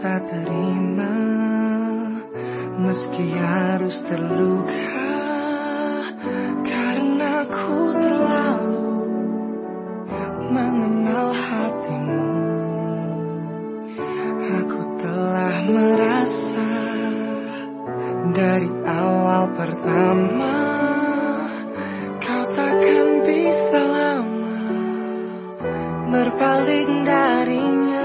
Tak terima Meski harus terluka Karena ku terlalu mengenal hatimu. Aku telah merasa Dari awal pertama Kau takkan bisa lama Berpaling darinya.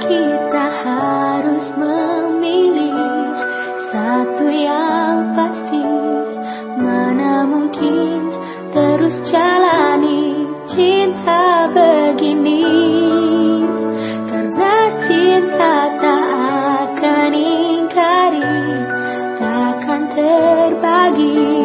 Kita harus memilih Satu yang pasti. Mana mungkin terus jalani cinta begini? Karena cinta tak akan ingkari Takkan terbagi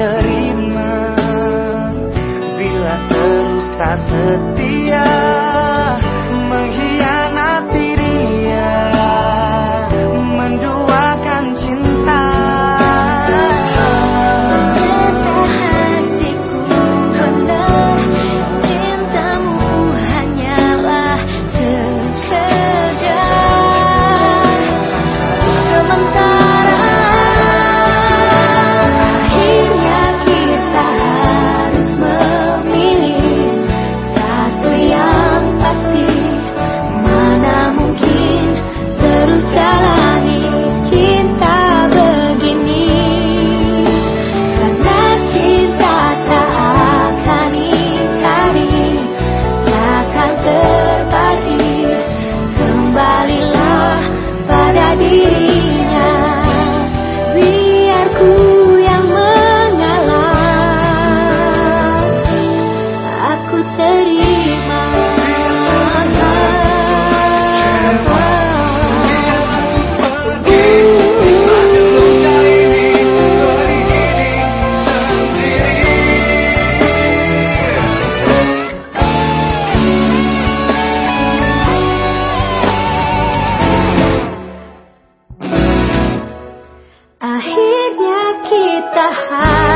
terima Bila terus tak setia Akhirnya kita harus